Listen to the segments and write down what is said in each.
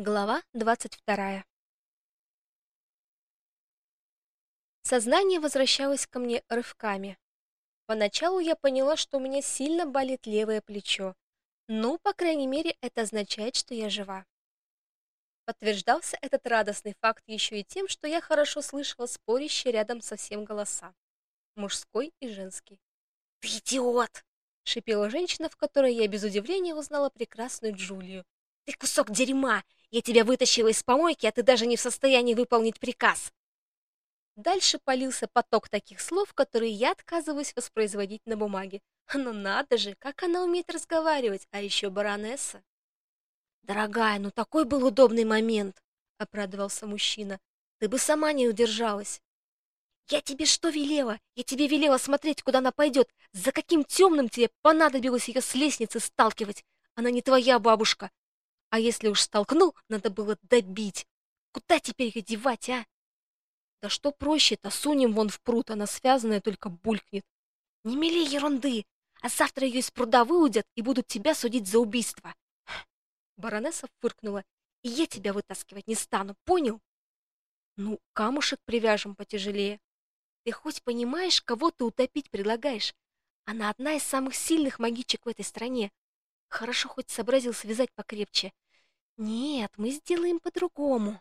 Глава 22. Сознание возвращалось ко мне рывками. Поначалу я поняла, что у меня сильно болит левое плечо. Ну, по крайней мере, это означает, что я жива. Подтверждался этот радостный факт еще и тем, что я хорошо слышала спорящие рядом совсем голоса. Мужской и женский. «Ты идиот!» — шипела женщина, в которой я без удивления узнала прекрасную Джулию. «Ты кусок дерьма! Я тебя вытащила из помойки, а ты даже не в состоянии выполнить приказ. Дальше полился поток таких слов, которые я отказываюсь воспроизводить на бумаге. Но надо же, как она умеет разговаривать, а еще баронесса. Дорогая, ну такой был удобный момент, обрадовался мужчина. Ты бы сама не удержалась. Я тебе что велела? Я тебе велела смотреть, куда она пойдет. За каким темным тебе понадобилось ее с лестницы сталкивать? Она не твоя бабушка. А если уж столкнул, надо было добить. Куда теперь ее девать, а? Да что проще-то, сунем вон в пруд, она связанная только булькнет. Не мели ерунды, а завтра ее из пруда выудят и будут тебя судить за убийство. Баронесса фыркнула. И я тебя вытаскивать не стану, понял? Ну, камушек привяжем потяжелее. Ты хоть понимаешь, кого ты утопить предлагаешь? Она одна из самых сильных магичек в этой стране. Хорошо хоть сообразил связать покрепче. Нет, мы сделаем по-другому.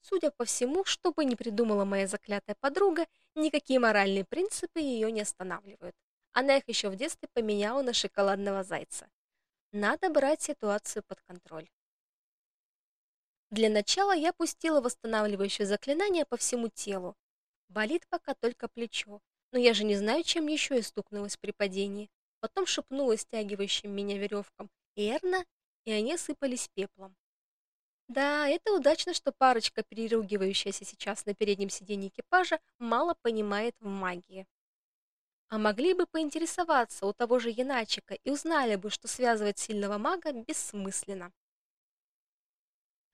Судя по всему, что бы ни придумала моя заклятая подруга, никакие моральные принципы ее не останавливают. Она их еще в детстве поменяла на шоколадного зайца. Надо брать ситуацию под контроль. Для начала я пустила восстанавливающее заклинание по всему телу. Болит пока только плечо, но я же не знаю, чем еще я стукнулась при падении потом шепнула стягивающим меня веревкам «Эрна», и они сыпались пеплом. Да, это удачно, что парочка, переругивающаяся сейчас на переднем сиденье экипажа, мало понимает в магии. А могли бы поинтересоваться у того же Яначика и узнали бы, что связывать сильного мага бессмысленно.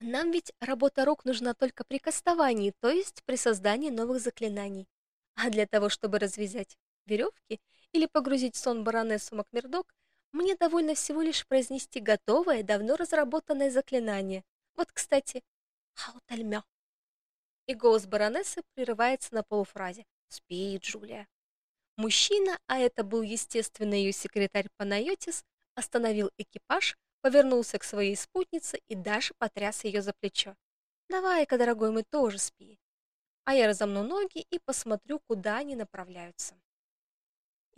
Нам ведь работа рук нужна только при кастовании, то есть при создании новых заклинаний. А для того, чтобы развязать веревки или погрузить сон баронессу Макмердок, мне довольно всего лишь произнести готовое, давно разработанное заклинание. Вот, кстати, хаутальмя. И голос баронессы прерывается на полуфразе. «Спи, Джулия». Мужчина, а это был, естественно, ее секретарь Панайотис, остановил экипаж, повернулся к своей спутнице и даже потряс ее за плечо. «Давай-ка, дорогой, мы тоже спи». А я разомну ноги и посмотрю, куда они направляются.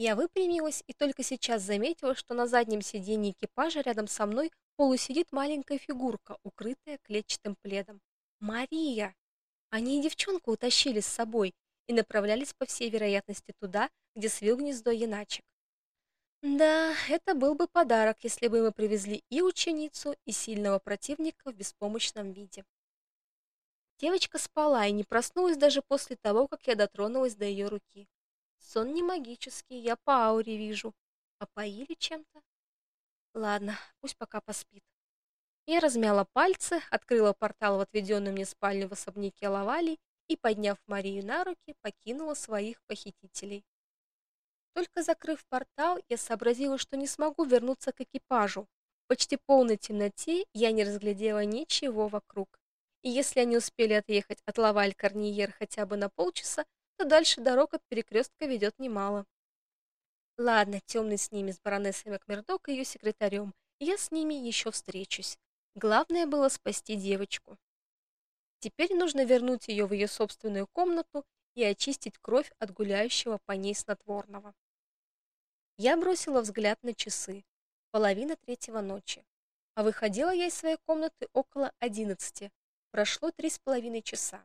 Я выпрямилась и только сейчас заметила, что на заднем сиденье экипажа рядом со мной полусидит маленькая фигурка, укрытая клетчатым пледом. Мария! Они и девчонку утащили с собой и направлялись, по всей вероятности, туда, где свил гнездо яначек. Да, это был бы подарок, если бы мы привезли и ученицу, и сильного противника в беспомощном виде. Девочка спала и не проснулась даже после того, как я дотронулась до ее руки. Сон не магический, я по ауре вижу. А поили чем-то? Ладно, пусть пока поспит. Я размяла пальцы, открыла портал в отведенную мне спальню в особняке Лавали и, подняв Марию на руки, покинула своих похитителей. Только закрыв портал, я сообразила, что не смогу вернуться к экипажу. Почти полной темноте я не разглядела ничего вокруг. И если они успели отъехать от Лаваль-Корниер хотя бы на полчаса, то дальше дорог от перекрестка ведет немало. Ладно, темный с ними, с баронессой Макмердок и ее секретарем. Я с ними еще встречусь. Главное было спасти девочку. Теперь нужно вернуть ее в ее собственную комнату и очистить кровь от гуляющего по ней снотворного. Я бросила взгляд на часы. Половина третьего ночи. А выходила я из своей комнаты около одиннадцати. Прошло три с половиной часа.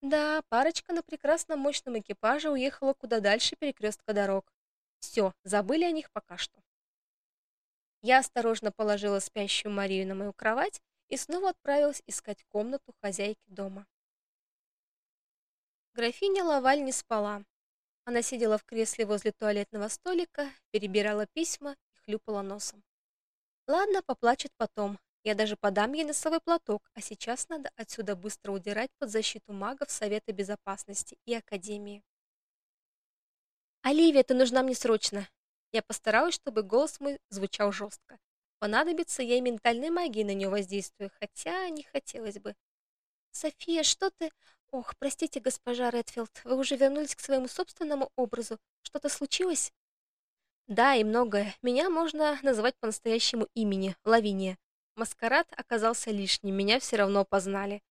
Да, парочка на прекрасном мощном экипаже уехала куда дальше перекрестка дорог. Все, забыли о них пока что. Я осторожно положила спящую Марию на мою кровать и снова отправилась искать комнату хозяйки дома. Графиня Лаваль не спала. Она сидела в кресле возле туалетного столика, перебирала письма и хлюпала носом. Ладно, поплачет потом. Я даже подам ей носовой платок, а сейчас надо отсюда быстро удирать под защиту магов Совета Безопасности и Академии. «Оливия, ты нужна мне срочно!» Я постаралась, чтобы голос мой звучал жестко. понадобится, и ментальной магией на нее воздействую, хотя не хотелось бы. София, что ты... Ох, простите, госпожа Редфилд, вы уже вернулись к своему собственному образу. Что-то случилось? Да, и многое. Меня можно называть по настоящему имени Лавиния. Маскарад оказался лишним, меня все равно познали.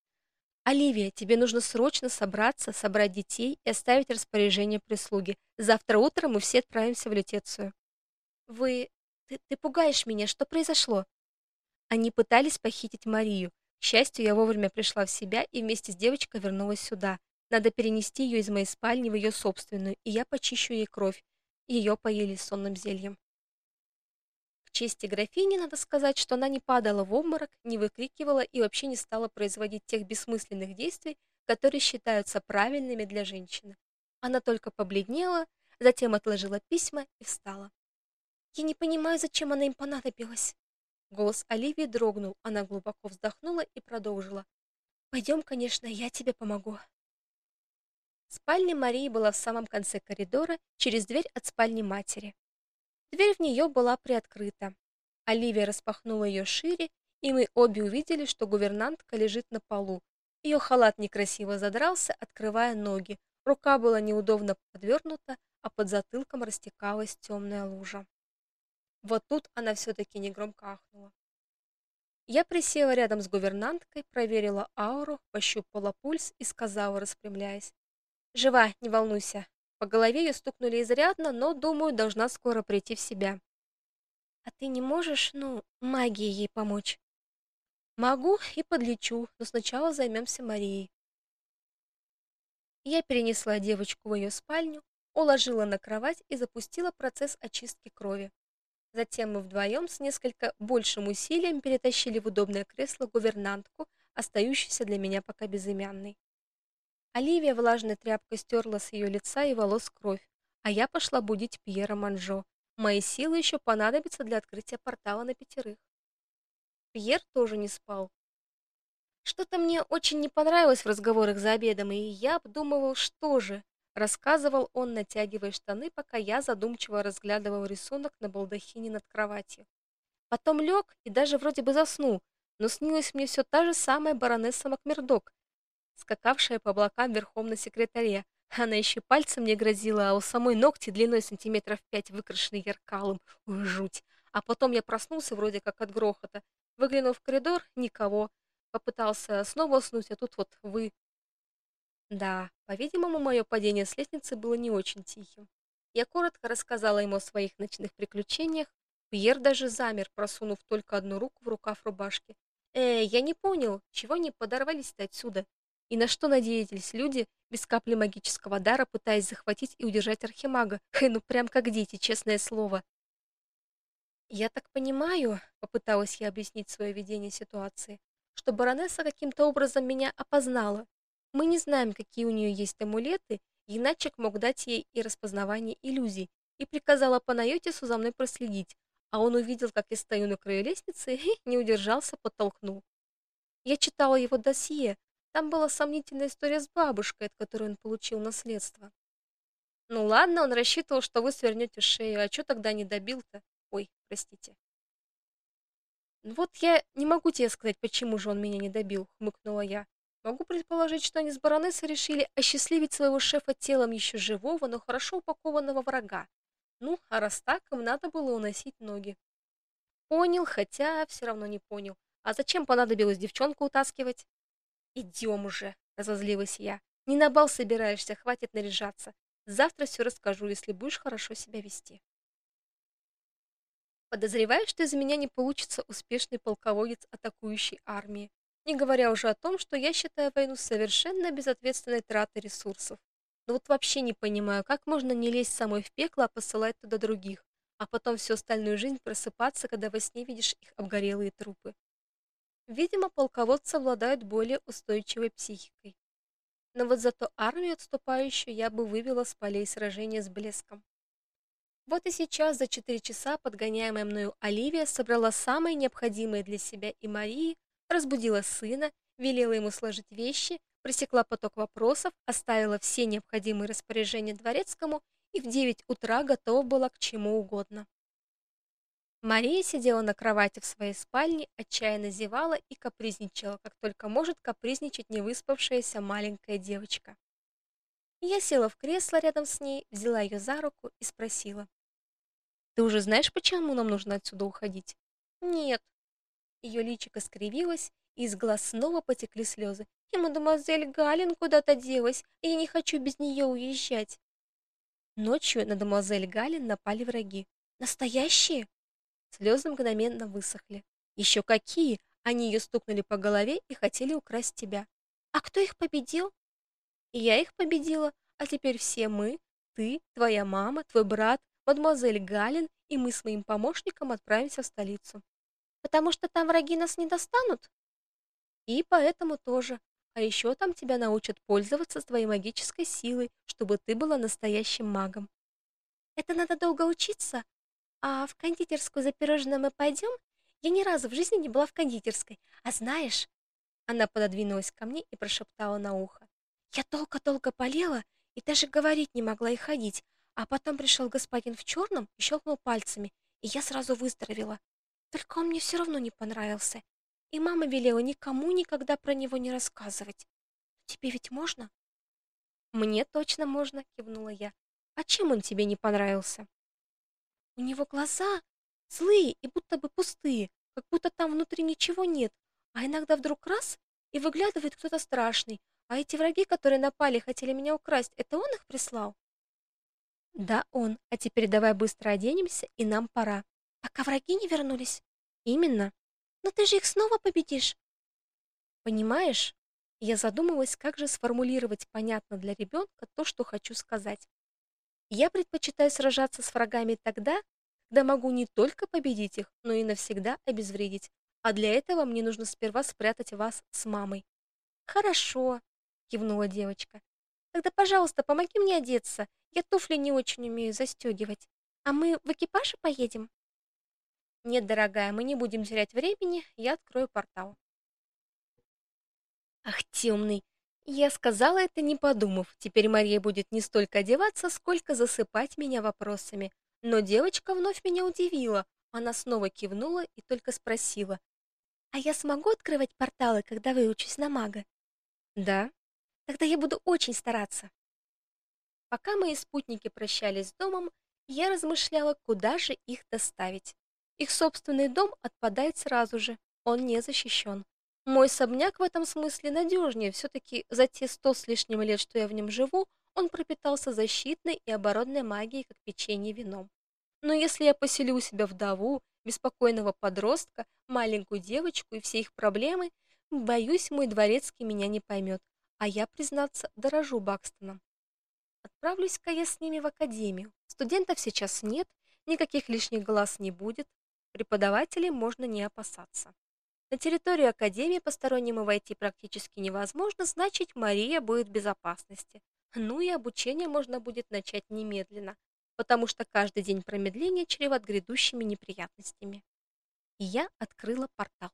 Оливия, тебе нужно срочно собраться, собрать детей и оставить распоряжение прислуги. Завтра утром мы все отправимся в Лютецию. Вы... Ты, ты пугаешь меня, что произошло? Они пытались похитить Марию. К счастью, я вовремя пришла в себя и вместе с девочкой вернулась сюда. Надо перенести ее из моей спальни в ее собственную, и я почищу ей кровь. Ее поели сонным зельем. Чести графини надо сказать, что она не падала в обморок, не выкрикивала и вообще не стала производить тех бессмысленных действий, которые считаются правильными для женщины. Она только побледнела, затем отложила письма и встала. Я не понимаю, зачем она им понадобилась. Голос Оливии дрогнул, она глубоко вздохнула и продолжила. «Пойдем, конечно, я тебе помогу». Спальня Марии была в самом конце коридора, через дверь от спальни матери. Дверь в нее была приоткрыта. Оливия распахнула ее шире, и мы обе увидели, что гувернантка лежит на полу. Ее халат некрасиво задрался, открывая ноги. Рука была неудобно подвернута, а под затылком растекалась темная лужа. Вот тут она все-таки негромко ахнула. Я присела рядом с гувернанткой, проверила ауру, пощупала пульс и сказала, распрямляясь. «Жива, не волнуйся. По голове ее стукнули изрядно, но, думаю, должна скоро прийти в себя». «А ты не можешь, ну, магией ей помочь?» «Могу и подлечу, но сначала займемся Марией». Я перенесла девочку в ее спальню, уложила на кровать и запустила процесс очистки крови. Затем мы вдвоем с несколько большим усилием перетащили в удобное кресло гувернантку, остающуюся для меня пока безымянной. Оливия влажной тряпкой стерла с ее лица и волос кровь, а я пошла будить Пьера Манжо. Мои силы еще понадобятся для открытия портала на пятерых. Пьер тоже не спал. Что-то мне очень не понравилось в разговорах за обедом, и я обдумывал, что же, рассказывал он, натягивая штаны, пока я задумчиво разглядывал рисунок на балдахине над кроватью. Потом лег и даже вроде бы заснул, но снилась мне все та же самая баронесса Макмердок, скакавшая по облакам верхом на секретаре. Она еще пальцем мне грозила, а у самой ногти длиной сантиметров пять выкрашены яркалым. Ой, жуть. А потом я проснулся вроде как от грохота. Выглянул в коридор — никого. Попытался снова уснуть, а тут вот вы. Да, по-видимому, мое падение с лестницы было не очень тихим. Я коротко рассказала ему о своих ночных приключениях. Пьер даже замер, просунув только одну руку в рукав рубашки. «Э, я не понял, чего они подорвались-то отсюда? И на что надеялись люди без капли магического дара, пытаясь захватить и удержать архимага? Хэ, ну прям как дети, честное слово». «Я так понимаю», — попыталась я объяснить свое видение ситуации, что баронесса каким-то образом меня опознала мы не знаем, какие у нее есть амулеты, иначе мог дать ей и распознавание иллюзий, и приказала Панайотису за мной проследить, а он увидел, как я стою на краю лестницы и не удержался, подтолкнул. Я читала его досье, там была сомнительная история с бабушкой, от которой он получил наследство. Ну ладно, он рассчитывал, что вы свернете шею, а что тогда не добил-то? Ой, простите. «Ну вот я не могу тебе сказать, почему же он меня не добил, хмыкнула я. Могу предположить, что они с баронессой решили осчастливить своего шефа телом еще живого, но хорошо упакованного врага. Ну, а раз так, им надо было уносить ноги. Понял, хотя все равно не понял. А зачем понадобилось девчонку утаскивать? Идем уже, разозлилась я. Не на бал собираешься, хватит наряжаться. Завтра все расскажу, если будешь хорошо себя вести. Подозреваю, что из меня не получится успешный полководец атакующей армии не говоря уже о том, что я считаю войну совершенно безответственной тратой ресурсов. Но вот вообще не понимаю, как можно не лезть самой в пекло, а посылать туда других, а потом всю остальную жизнь просыпаться, когда во сне видишь их обгорелые трупы. Видимо, полководцы обладают более устойчивой психикой. Но вот зато армию отступающую я бы вывела с полей сражения с блеском. Вот и сейчас за четыре часа подгоняемая мною Оливия собрала самые необходимые для себя и Марии разбудила сына, велела ему сложить вещи, пресекла поток вопросов, оставила все необходимые распоряжения дворецкому и в девять утра готова была к чему угодно. Мария сидела на кровати в своей спальне, отчаянно зевала и капризничала, как только может капризничать невыспавшаяся маленькая девочка. Я села в кресло рядом с ней, взяла ее за руку и спросила: "Ты уже знаешь, почему нам нужно отсюда уходить?" "Нет". Ее личико скривилось, и из глаз снова потекли слезы. "И мадемуазель Галин куда-то делась, и я не хочу без нее уезжать". Ночью на мадемуазель Галин напали враги. Настоящие? Слезы мгновенно высохли. Еще какие! Они ее стукнули по голове и хотели украсть тебя. А кто их победил? И я их победила, а теперь все мы, ты, твоя мама, твой брат, мадемуазель Галин и мы с моим помощником отправимся в столицу. Потому что там враги нас не достанут? И поэтому тоже. А еще там тебя научат пользоваться твоей магической силой, чтобы ты была настоящим магом. Это надо долго учиться, а в кондитерскую за пирожным мы пойдем? Я ни разу в жизни не была в кондитерской. А знаешь, она пододвинулась ко мне и прошептала на ухо: "Я долго-долго болела и даже говорить не могла и ходить, а потом пришел господин в черном и щелкнул пальцами, и я сразу выздоровела. Только он мне все равно не понравился. И мама велела никому никогда про него не рассказывать. Тебе ведь можно?" "Мне точно можно", кивнула я. "А чем он тебе не понравился?" У него глаза злые и будто бы пустые, как будто там внутри ничего нет, а иногда вдруг раз и выглядывает кто-то страшный. А эти враги, которые напали, хотели меня украсть, это он их прислал? Да, он. А теперь давай быстро оденемся, и нам пора. Пока враги не вернулись. Именно. Но ты же их снова победишь. Понимаешь? Я задумалась, как же сформулировать понятно для ребенка то, что хочу сказать. Я предпочитаю сражаться с врагами тогда, когда могу не только победить их, но и навсегда обезвредить. А для этого мне нужно сперва спрятать вас с мамой. Хорошо, кивнула девочка. Тогда, пожалуйста, помоги мне одеться. Я туфли не очень умею застегивать. А мы в экипаже поедем? Нет, дорогая, мы не будем терять времени, я открою портал. Ах, темный, я сказала это не подумав. Теперь Мария будет не столько одеваться, сколько засыпать меня вопросами. Но девочка вновь меня удивила. Она снова кивнула и только спросила: "А я смогу открывать порталы, когда выучусь на мага?" "Да. Тогда я буду очень стараться". Пока мои спутники прощались с домом, я размышляла, куда же их доставить. Их собственный дом отпадает сразу же. Он не защищен. Мой особняк в этом смысле надежнее. Все-таки за те сто с лишним лет, что я в нем живу, он пропитался защитной и оборонной магией, как печенье вином. Но если я поселю у себя вдову, беспокойного подростка, маленькую девочку и все их проблемы, боюсь, мой дворецкий меня не поймет, а я, признаться, дорожу Бакстоном. Отправлюсь-ка я с ними в академию. Студентов сейчас нет, никаких лишних глаз не будет, преподавателей можно не опасаться. На территорию академии постороннему войти практически невозможно, значит, Мария будет в безопасности. Ну и обучение можно будет начать немедленно, потому что каждый день промедления чреват грядущими неприятностями. И я открыла портал.